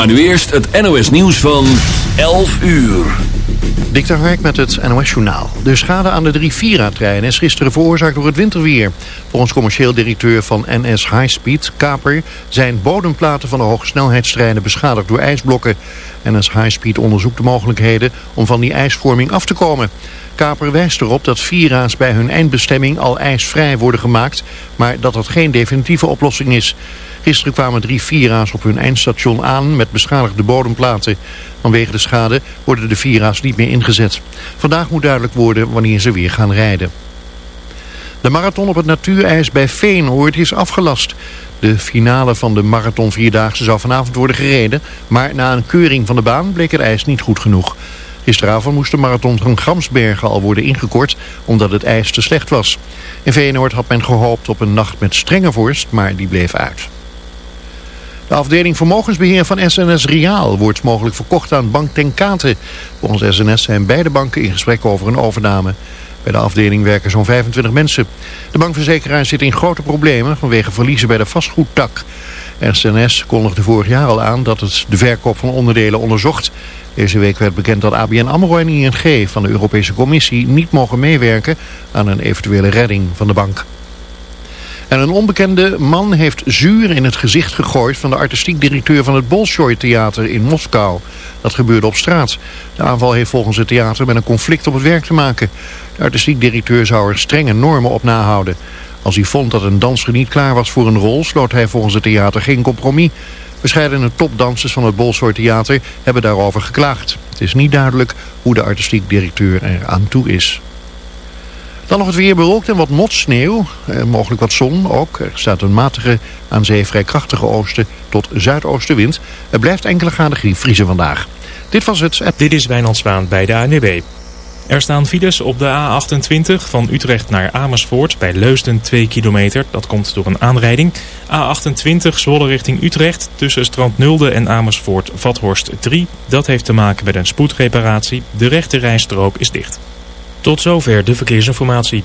Maar nu eerst het NOS nieuws van 11 uur. Dikter Hark met het NOS Journaal. De schade aan de drie Vira-treinen is gisteren veroorzaakt door het winterweer. Volgens commercieel directeur van NS High Speed, Kaper... zijn bodemplaten van de hogesnelheidstreinen beschadigd door ijsblokken. NS High Speed onderzoekt de mogelijkheden om van die ijsvorming af te komen. Kaper wijst erop dat Vira's bij hun eindbestemming al ijsvrij worden gemaakt... maar dat dat geen definitieve oplossing is... Gisteren kwamen drie Vira's op hun eindstation aan met beschadigde bodemplaten. Vanwege de schade worden de Vira's niet meer ingezet. Vandaag moet duidelijk worden wanneer ze weer gaan rijden. De marathon op het natuurijs bij Veenoord is afgelast. De finale van de marathon Vierdaagse zou vanavond worden gereden... maar na een keuring van de baan bleek het ijs niet goed genoeg. Gisteravond moest de marathon van Gramsbergen al worden ingekort omdat het ijs te slecht was. In Veenoord had men gehoopt op een nacht met strenge vorst, maar die bleef uit. De afdeling vermogensbeheer van SNS Riaal wordt mogelijk verkocht aan Bank Tenkate. Volgens SNS zijn beide banken in gesprek over een overname. Bij de afdeling werken zo'n 25 mensen. De bankverzekeraar zit in grote problemen vanwege verliezen bij de vastgoedtak. SNS kondigde vorig jaar al aan dat het de verkoop van onderdelen onderzocht. Deze week werd bekend dat ABN AMRO en ING van de Europese Commissie niet mogen meewerken aan een eventuele redding van de bank. En een onbekende man heeft zuur in het gezicht gegooid van de artistiek directeur van het Bolshoi Theater in Moskou. Dat gebeurde op straat. De aanval heeft volgens het theater met een conflict op het werk te maken. De artistiek directeur zou er strenge normen op nahouden. Als hij vond dat een danser niet klaar was voor een rol, sloot hij volgens het theater geen compromis. Verscheidene topdansers van het Bolshoi Theater hebben daarover geklaagd. Het is niet duidelijk hoe de artistiek directeur er aan toe is. Dan nog het weer bewolkt en wat motsneeuw. Eh, mogelijk wat zon ook. Er staat een matige, aan zee vrij krachtige oosten tot zuidoostenwind. Er blijft enkele graden vriezen vandaag. Dit was het. Dit is Wijnand Zwaan bij de ANWB. Er staan files op de A28 van Utrecht naar Amersfoort bij Leusden 2 kilometer. Dat komt door een aanrijding. A28 Zwolle richting Utrecht tussen Strand Nulde en Amersfoort Vathorst 3. Dat heeft te maken met een spoedreparatie. De rechte rijstrook is dicht. Tot zover de verkeersinformatie.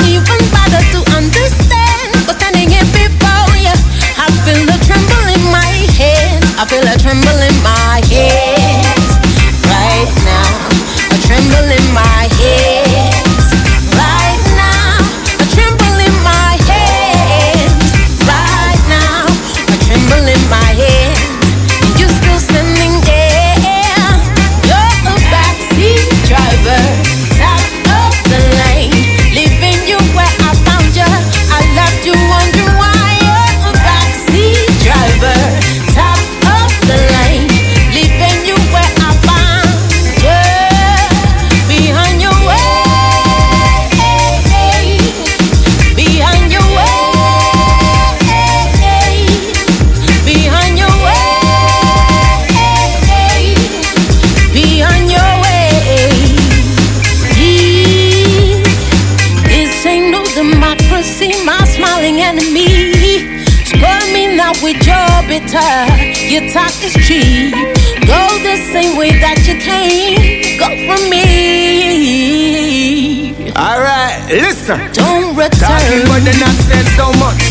smiling enemy. Spur me now with your bitter. Your talk is cheap. Go the same way that you came. Go for me. Alright, listen. Don't return. Talking about the nonsense so much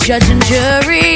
Judge and jury?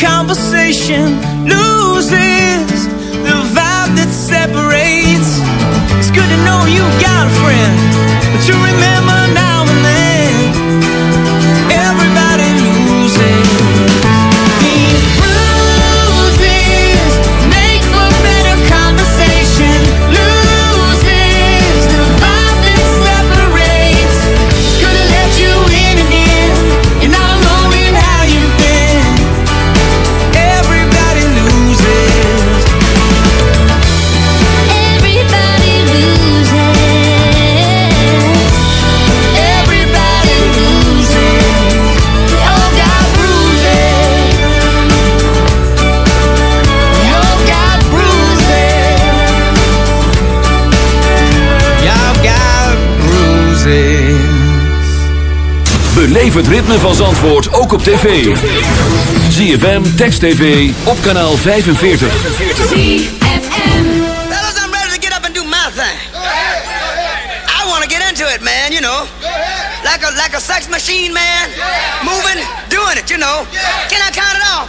Conversation loses the vibe that separates. It's good to know you got a friend, but you remember now het ritme van Zandvoort ook op tv. ZFM, Text TV, op kanaal 45. Fellas, I'm ready to get up and do my thing. I want to get into it, man, you know. Like a like a sex machine, man. Moving, doing it, you know. Can I count it off?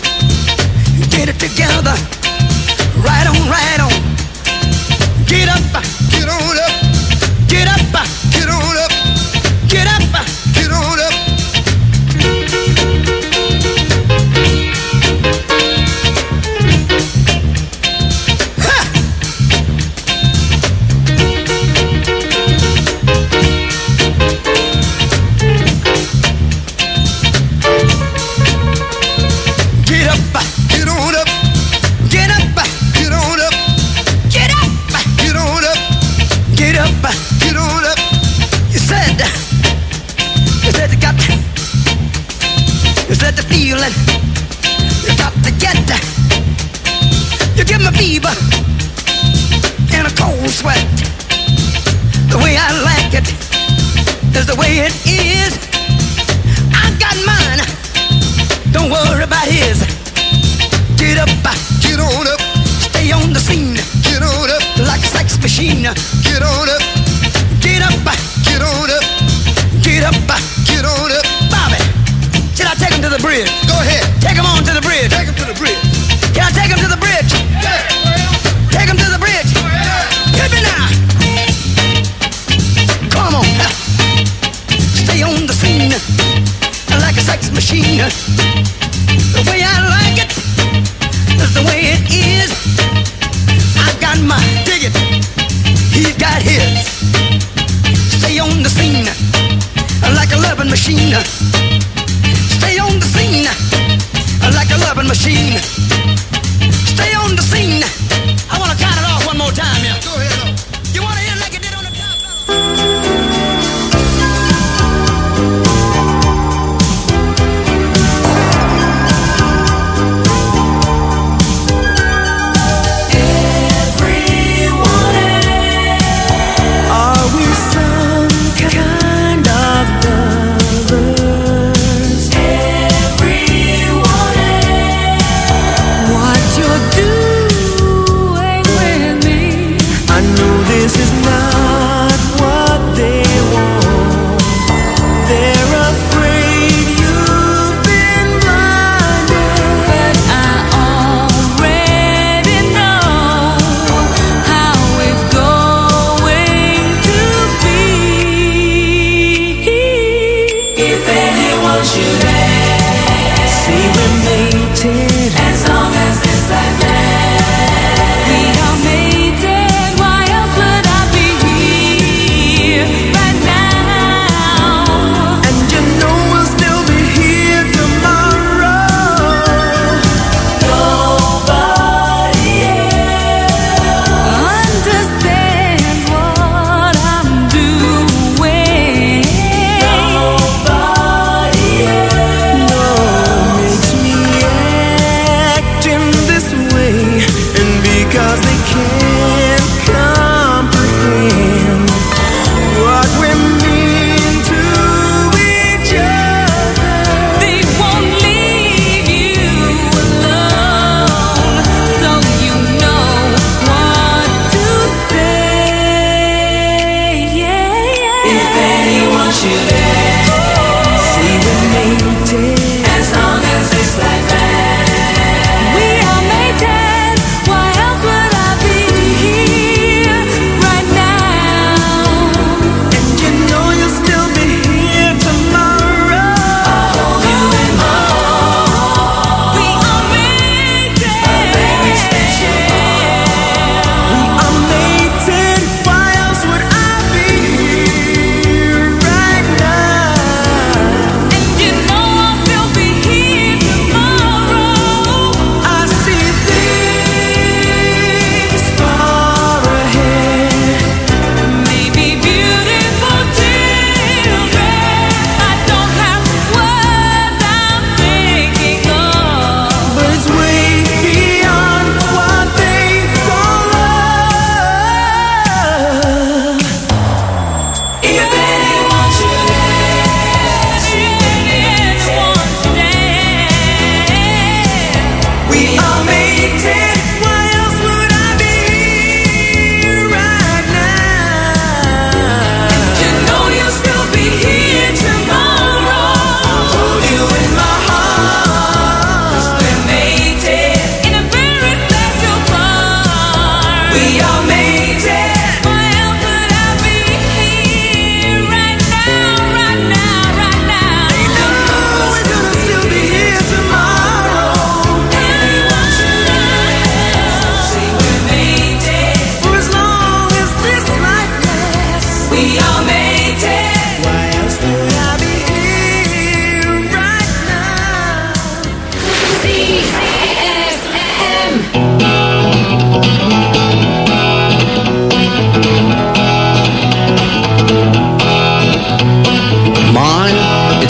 Get it together. Right on, right on. Get up, get on up. Get up, get on up. Get, you give me fever and a cold sweat. The way I like it is the way it is. I got mine. Don't worry about his. Get up, get on up. Stay on the scene. Get on up. Like a sex machine. Get on up. Get up, get on up. Get up, get on up. Bobby, should I take him to the bridge? Go ahead. Take him machine. want you there. Stay with me.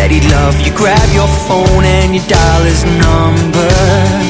that he'd love. You Grab your phone and you dial his number.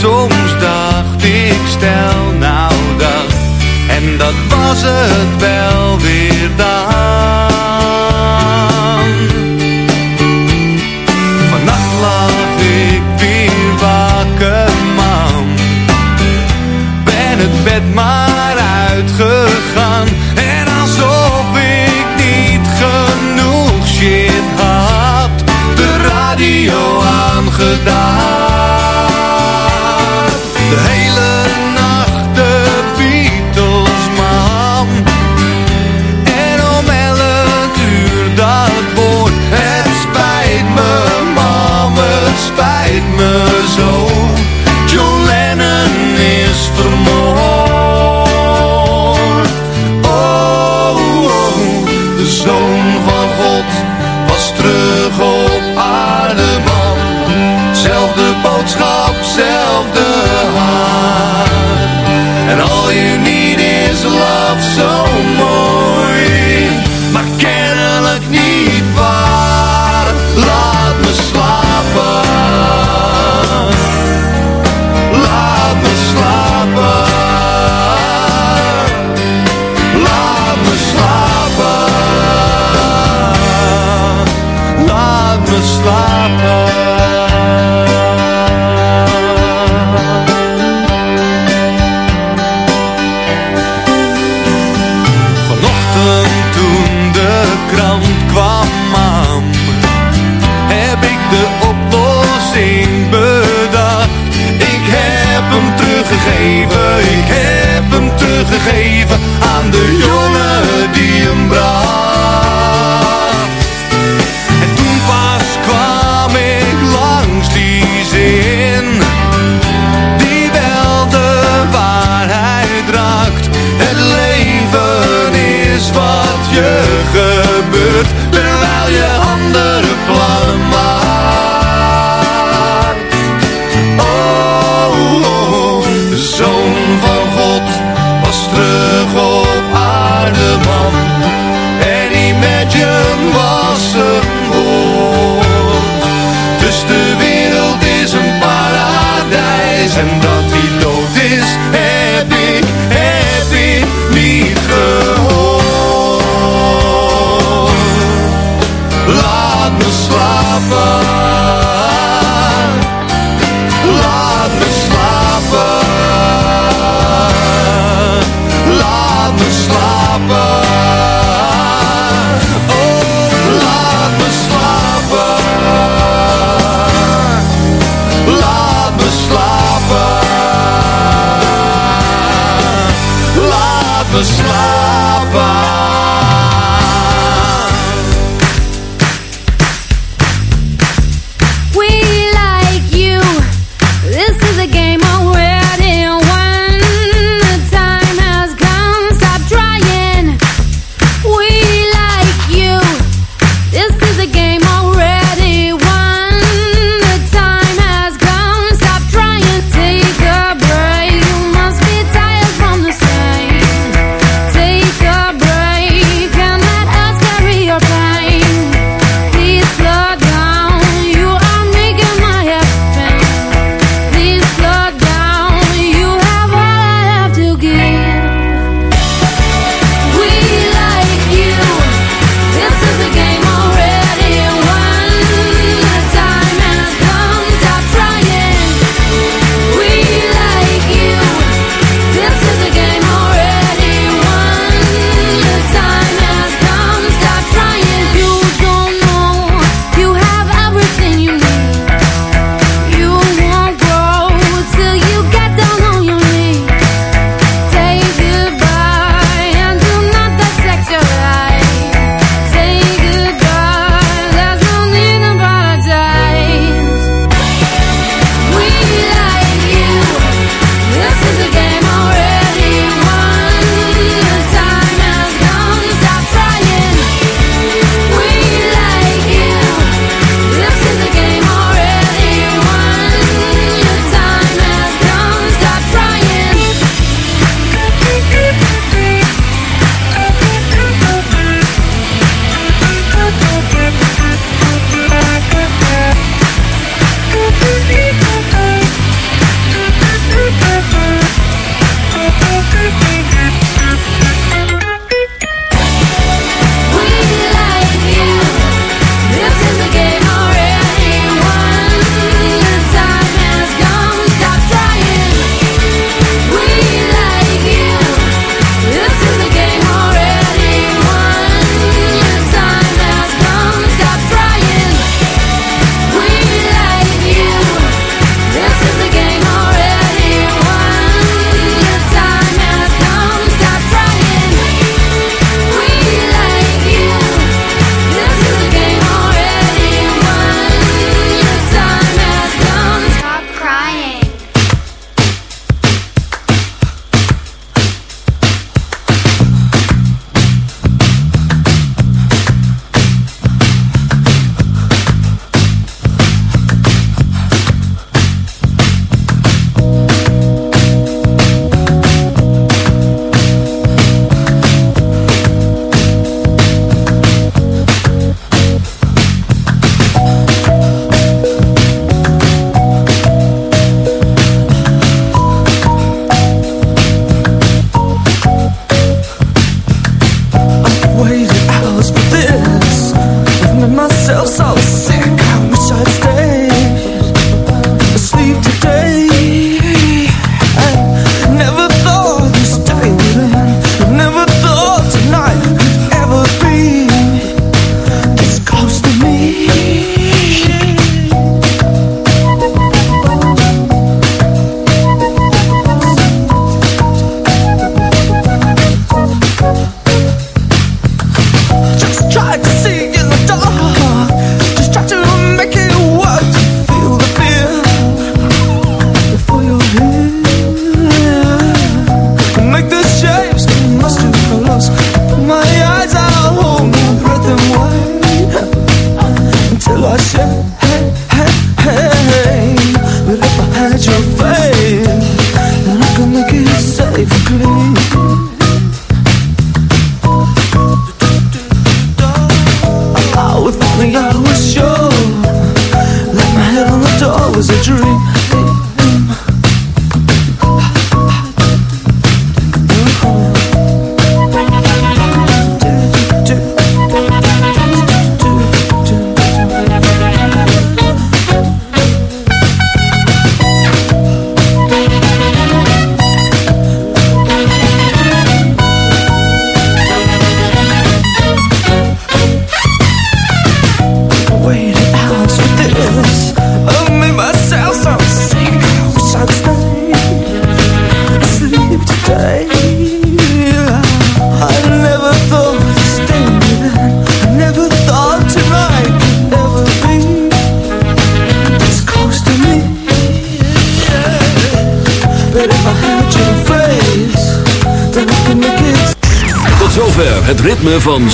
Soms dacht ik stel nou dat. En dat was het wel weer dan. Vannacht lag ik weer wakker man. Ben het bed maar all you need is love zo